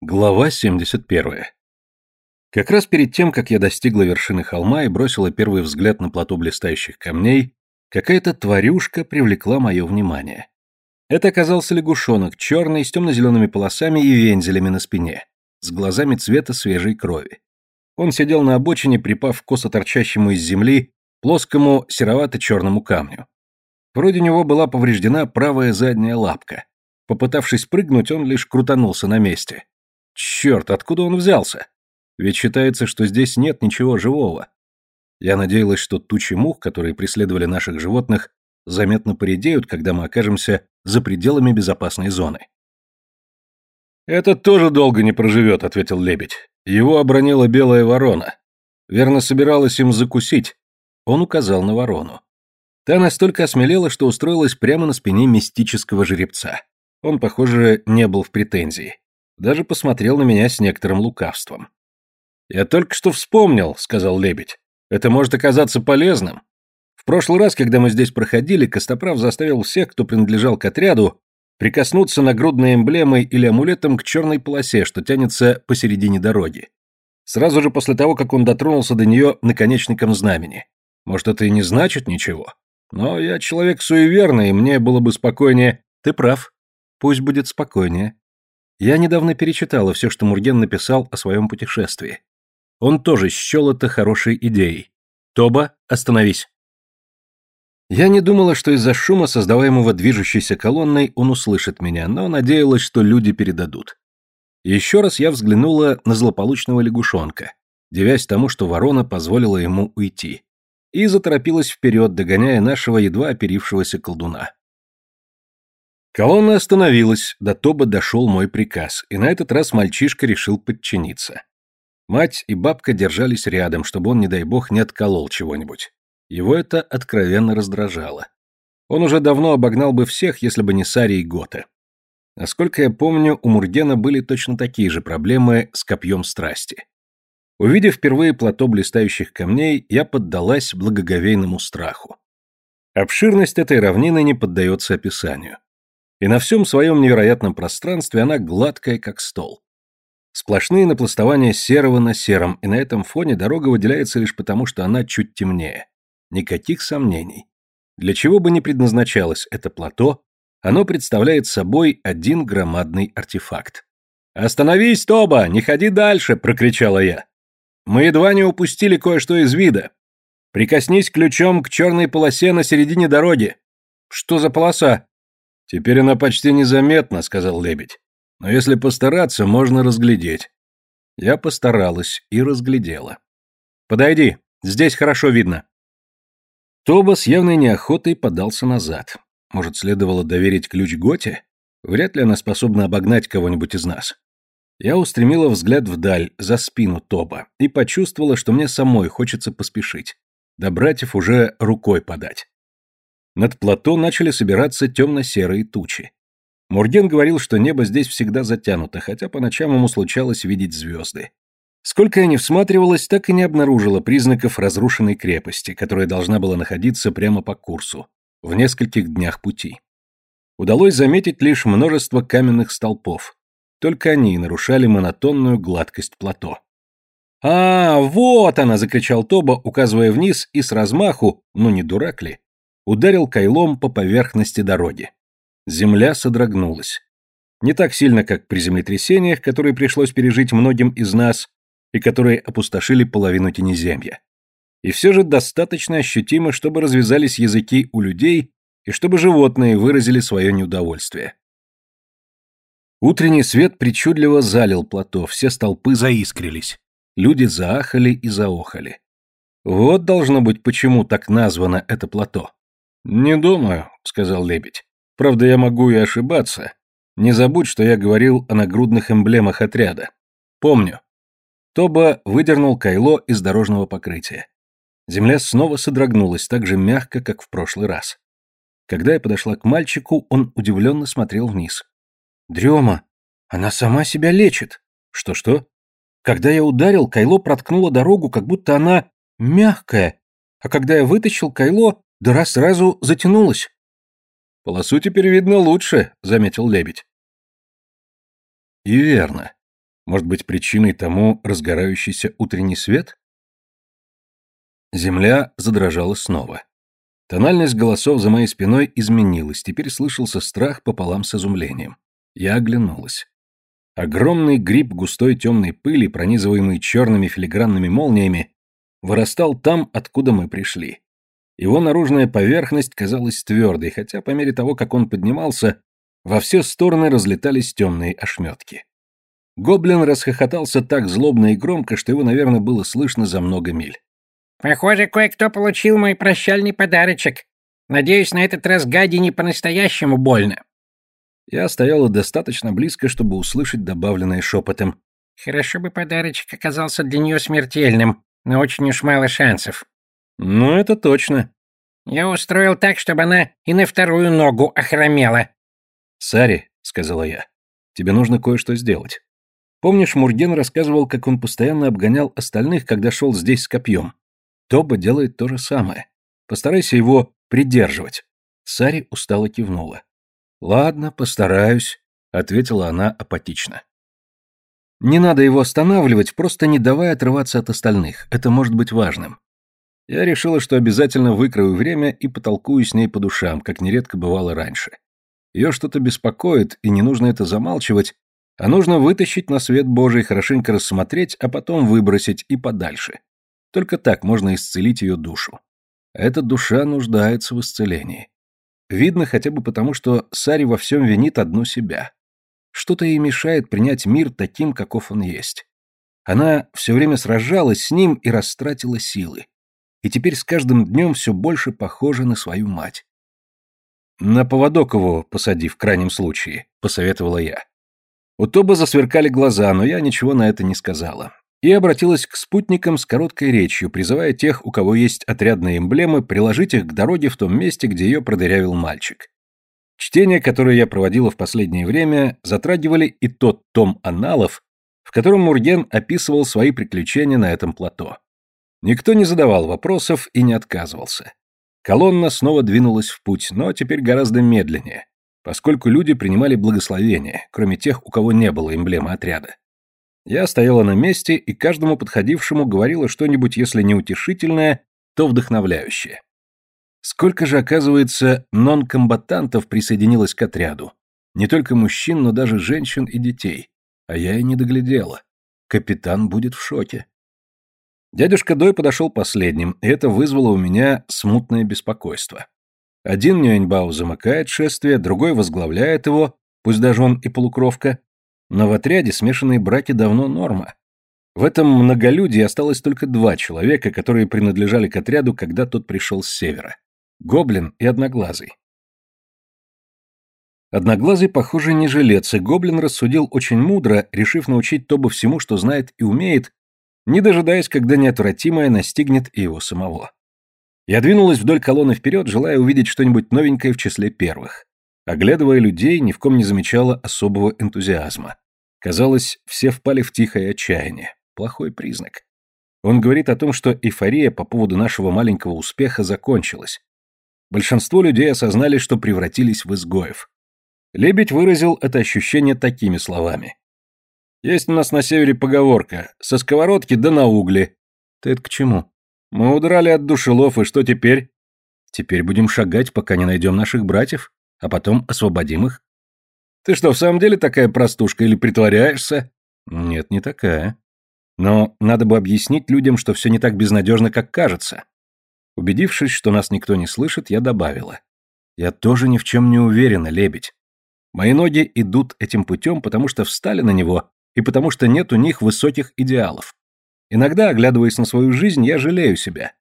Глава 71. Как раз перед тем, как я достигла вершины холма и бросила первый взгляд на плато блистающих камней, какая-то тварюшка привлекла мое внимание. Это оказался лягушонок, черный, с темно-зелеными полосами и вензелями на спине, с глазами цвета свежей крови. Он сидел на обочине, припав косо торчащему из земли плоскому серовато-черному камню. Вроде него была повреждена правая задняя лапка. Попытавшись прыгнуть, он лишь крутанулся на месте. Черт, откуда он взялся? Ведь считается, что здесь нет ничего живого. Я надеялась, что тучи мух, которые преследовали наших животных, заметно поредеют, когда мы окажемся за пределами безопасной зоны. «Этот тоже долго не проживет», — ответил лебедь. Его обронила белая ворона. Верно собиралась им закусить. Он указал на ворону. Та настолько осмелела, что устроилась прямо на спине мистического жеребца. Он, похоже, не был в претензии. Даже посмотрел на меня с некоторым лукавством. «Я только что вспомнил», — сказал лебедь. «Это может оказаться полезным. В прошлый раз, когда мы здесь проходили, Костоправ заставил всех, кто принадлежал к отряду, прикоснуться нагрудной эмблемой или амулетом к черной полосе, что тянется посередине дороги. Сразу же после того, как он дотронулся до нее наконечником знамени. Может, это и не значит ничего. Но я человек суеверный, и мне было бы спокойнее. Ты прав. Пусть будет спокойнее. Я недавно перечитала все, что Мурген написал о своем путешествии. Он тоже счел это хорошей идеей. Тоба, остановись. Я не думала, что из-за шума, создаваемого движущейся колонной, он услышит меня, но надеялась, что люди передадут. Еще раз я взглянула на злополучного лягушонка, девясь тому, что ворона позволила ему уйти, и заторопилась вперед, догоняя нашего едва оперившегося колдуна. Колонна остановилась, до Тоба дошел мой приказ, и на этот раз мальчишка решил подчиниться. Мать и бабка держались рядом, чтобы он, не дай бог, не отколол чего-нибудь. Его это откровенно раздражало. Он уже давно обогнал бы всех, если бы не Сари и Гота. Насколько я помню, у Мургена были точно такие же проблемы с копьем страсти. Увидев впервые плато блистающих камней, я поддалась благоговейному страху. Обширность этой равнины не поддается описанию и на всем своем невероятном пространстве она гладкая, как стол. Сплошные напластования серого на сером, и на этом фоне дорога выделяется лишь потому, что она чуть темнее. Никаких сомнений. Для чего бы ни предназначалось это плато, оно представляет собой один громадный артефакт. «Остановись, Тоба! Не ходи дальше!» — прокричала я. «Мы едва не упустили кое-что из вида. Прикоснись ключом к черной полосе на середине дороги». «Что за полоса?» «Теперь она почти незаметна», — сказал лебедь. «Но если постараться, можно разглядеть». Я постаралась и разглядела. «Подойди, здесь хорошо видно». Тоба с явной неохотой подался назад. Может, следовало доверить ключ Готе? Вряд ли она способна обогнать кого-нибудь из нас. Я устремила взгляд вдаль, за спину Тоба, и почувствовала, что мне самой хочется поспешить. До братьев уже рукой подать. Над плато начали собираться темно-серые тучи. Мурген говорил, что небо здесь всегда затянуто, хотя по ночам ему случалось видеть звезды. Сколько я не всматривалась, так и не обнаружила признаков разрушенной крепости, которая должна была находиться прямо по курсу, в нескольких днях пути. Удалось заметить лишь множество каменных столпов. Только они нарушали монотонную гладкость плато. «А, вот она!» — закричал Тоба, указывая вниз и с размаху, ну не дурак ли, ударил кайлом по поверхности дороги. Земля содрогнулась. Не так сильно, как при землетрясениях, которые пришлось пережить многим из нас и которые опустошили половину Тенеземья. И все же достаточно ощутимо, чтобы развязались языки у людей и чтобы животные выразили свое неудовольствие. Утренний свет причудливо залил плато, все столпы заискрились. Люди заахали и заохали. Вот должно быть, почему так названо это плато. «Не думаю», — сказал лебедь. «Правда, я могу и ошибаться. Не забудь, что я говорил о нагрудных эмблемах отряда. Помню». Тоба выдернул кайло из дорожного покрытия. Земля снова содрогнулась так же мягко, как в прошлый раз. Когда я подошла к мальчику, он удивленно смотрел вниз. «Дрема, она сама себя лечит». «Что-что?» «Когда я ударил, кайло проткнуло дорогу, как будто она мягкая, а когда я вытащил кайло, Дыра сразу затянулась. Полосу теперь видно лучше, заметил лебедь. И верно. Может быть, причиной тому разгорающийся утренний свет? Земля задрожала снова. Тональность голосов за моей спиной изменилась, теперь слышался страх пополам с изумлением. Я оглянулась. Огромный гриб густой темной пыли, пронизываемый черными филигранными молниями, вырастал там, откуда мы пришли. Его наружная поверхность казалась твердой, хотя по мере того, как он поднимался, во все стороны разлетались темные ошметки. Гоблин расхохотался так злобно и громко, что его, наверное, было слышно за много миль. «Похоже, кое-кто получил мой прощальный подарочек. Надеюсь, на этот раз гади не по-настоящему больно». Я стояла достаточно близко, чтобы услышать добавленное шепотом. «Хорошо бы подарочек оказался для нее смертельным, но очень уж мало шансов». «Ну, это точно». «Я устроил так, чтобы она и на вторую ногу охромела». «Сари», — сказала я, — «тебе нужно кое-что сделать». Помнишь, Мурген рассказывал, как он постоянно обгонял остальных, когда шел здесь с копьем? Тоба делает то же самое. Постарайся его придерживать. Сари устало кивнула. «Ладно, постараюсь», — ответила она апатично. «Не надо его останавливать, просто не давай отрываться от остальных. Это может быть важным». Я решила, что обязательно выкрою время и потолкую с ней по душам, как нередко бывало раньше. Ее что-то беспокоит, и не нужно это замалчивать, а нужно вытащить на свет Божий, хорошенько рассмотреть, а потом выбросить и подальше. Только так можно исцелить ее душу. Эта душа нуждается в исцелении. Видно хотя бы потому, что Сари во всем винит одну себя. Что-то ей мешает принять мир таким, каков он есть. Она все время сражалась с ним и растратила силы. И теперь с каждым днем все больше похожа на свою мать. «На поводок его посади в крайнем случае», — посоветовала я. У Тоба засверкали глаза, но я ничего на это не сказала. И обратилась к спутникам с короткой речью, призывая тех, у кого есть отрядные эмблемы, приложить их к дороге в том месте, где ее продырявил мальчик. Чтения, которые я проводила в последнее время, затрагивали и тот том аналов, в котором Мурген описывал свои приключения на этом плато. Никто не задавал вопросов и не отказывался. Колонна снова двинулась в путь, но теперь гораздо медленнее поскольку люди принимали благословение, кроме тех, у кого не было эмблемы отряда. Я стояла на месте и каждому подходившему говорила что-нибудь, если не утешительное, то вдохновляющее. Сколько же, оказывается, нон-комбатантов присоединилось к отряду. Не только мужчин, но даже женщин и детей. А я и не доглядела. Капитан будет в шоке. Дядюшка Дой подошел последним, и это вызвало у меня смутное беспокойство. Один Нюэньбао замыкает шествие, другой возглавляет его, пусть даже он и полукровка. Но в отряде смешанные браки давно норма. В этом многолюдии осталось только два человека, которые принадлежали к отряду, когда тот пришел с севера. Гоблин и Одноглазый. Одноглазый, похоже, не жилец, и Гоблин рассудил очень мудро, решив научить Тоба всему, что знает и умеет, не дожидаясь, когда неотвратимое настигнет и его самого. Я двинулась вдоль колонны вперед, желая увидеть что-нибудь новенькое в числе первых. Оглядывая людей, ни в ком не замечала особого энтузиазма. Казалось, все впали в тихое отчаяние. Плохой признак. Он говорит о том, что эйфория по поводу нашего маленького успеха закончилась. Большинство людей осознали, что превратились в изгоев. Лебедь выразил это ощущение такими словами. «Есть у нас на севере поговорка «со сковородки да на угли». Ты это к чему? Мы удрали от душелов, и что теперь? Теперь будем шагать, пока не найдем наших братьев, а потом освободим их. Ты что, в самом деле такая простушка или притворяешься? Нет, не такая. Но надо бы объяснить людям, что все не так безнадежно, как кажется. Убедившись, что нас никто не слышит, я добавила. Я тоже ни в чем не уверена, лебедь. Мои ноги идут этим путем, потому что встали на него, и потому что нет у них высоких идеалов. Иногда, оглядываясь на свою жизнь, я жалею себя.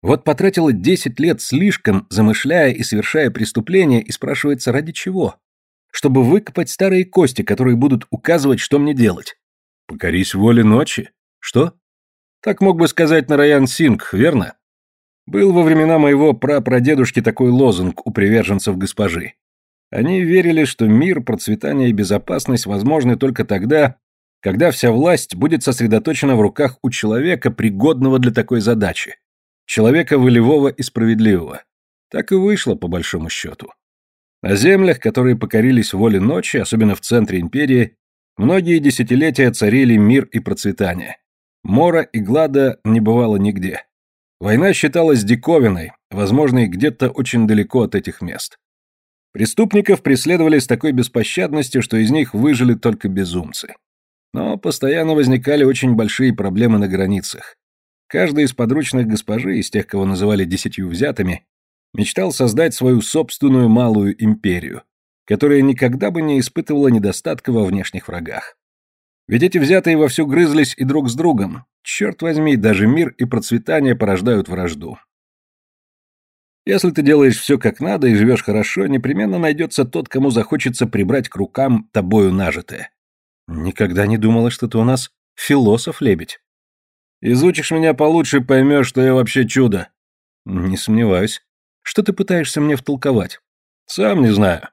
Вот потратила 10 лет слишком, замышляя и совершая преступления, и спрашивается, ради чего? Чтобы выкопать старые кости, которые будут указывать, что мне делать. Покорись воле ночи. Что? Так мог бы сказать Нараян Синг, верно? Был во времена моего прапрадедушки такой лозунг у приверженцев госпожи. Они верили, что мир, процветание и безопасность возможны только тогда, когда вся власть будет сосредоточена в руках у человека, пригодного для такой задачи. Человека волевого и справедливого. Так и вышло, по большому счету. На землях, которые покорились воле ночи, особенно в центре империи, Многие десятилетия царили мир и процветание. Мора и глада не бывало нигде. Война считалась диковиной, возможно, и где-то очень далеко от этих мест. Преступников преследовали с такой беспощадностью, что из них выжили только безумцы. Но постоянно возникали очень большие проблемы на границах. Каждый из подручных госпожи, из тех, кого называли десятью взятыми, мечтал создать свою собственную малую империю, которая никогда бы не испытывала недостатка во внешних врагах. Ведь эти взятые вовсю грызлись и друг с другом. Черт возьми, даже мир и процветание порождают вражду. Если ты делаешь все как надо и живешь хорошо, непременно найдется тот, кому захочется прибрать к рукам тобою нажитое. Никогда не думала, что ты у нас философ-лебедь. Изучишь меня получше, поймешь, что я вообще чудо. Не сомневаюсь. Что ты пытаешься мне втолковать? Сам не знаю.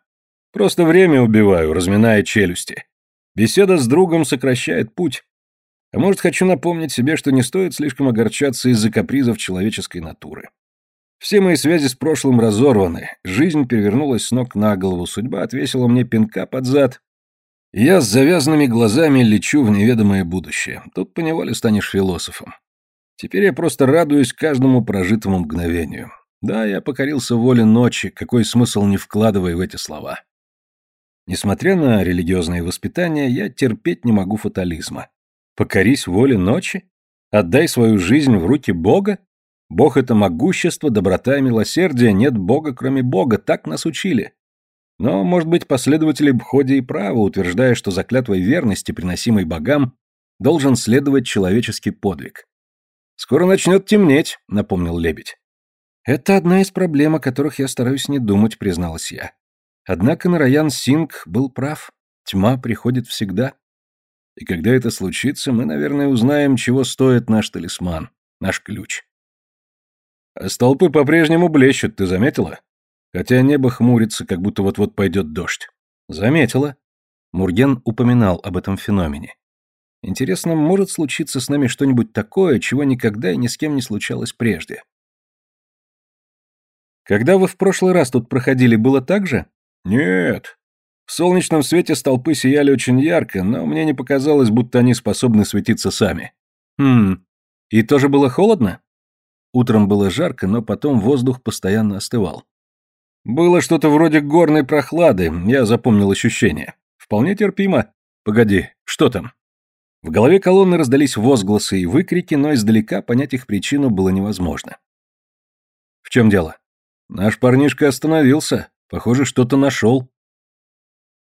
Просто время убиваю, разминая челюсти. Беседа с другом сокращает путь. А может, хочу напомнить себе, что не стоит слишком огорчаться из-за капризов человеческой натуры. Все мои связи с прошлым разорваны, жизнь перевернулась с ног на голову, судьба отвесила мне пинка под зад. Я с завязанными глазами лечу в неведомое будущее. Тут поневоле станешь философом. Теперь я просто радуюсь каждому прожитому мгновению. Да, я покорился воле ночи, какой смысл не вкладывая в эти слова. Несмотря на религиозное воспитание, я терпеть не могу фатализма. Покорись воле ночи? Отдай свою жизнь в руки Бога? Бог — это могущество, доброта и милосердие, нет Бога, кроме Бога, так нас учили. Но, может быть, последователи Бходи и права, утверждая, что за клятвой верности, приносимой богам, должен следовать человеческий подвиг. «Скоро начнет темнеть», — напомнил лебедь. «Это одна из проблем, о которых я стараюсь не думать», — призналась я. Однако Нараян Синг был прав. Тьма приходит всегда. И когда это случится, мы, наверное, узнаем, чего стоит наш талисман, наш ключ. Столпы по-прежнему блещут, ты заметила? Хотя небо хмурится, как будто вот-вот пойдет дождь. Заметила. Мурген упоминал об этом феномене. Интересно, может случиться с нами что-нибудь такое, чего никогда и ни с кем не случалось прежде? Когда вы в прошлый раз тут проходили, было так же? Нет. В солнечном свете столпы сияли очень ярко, но мне не показалось, будто они способны светиться сами. Хм. И тоже было холодно? Утром было жарко, но потом воздух постоянно остывал. Было что-то вроде горной прохлады, я запомнил ощущение. Вполне терпимо. Погоди, что там? В голове колонны раздались возгласы и выкрики, но издалека понять их причину было невозможно. В чем дело? Наш парнишка остановился. Похоже, что-то нашел.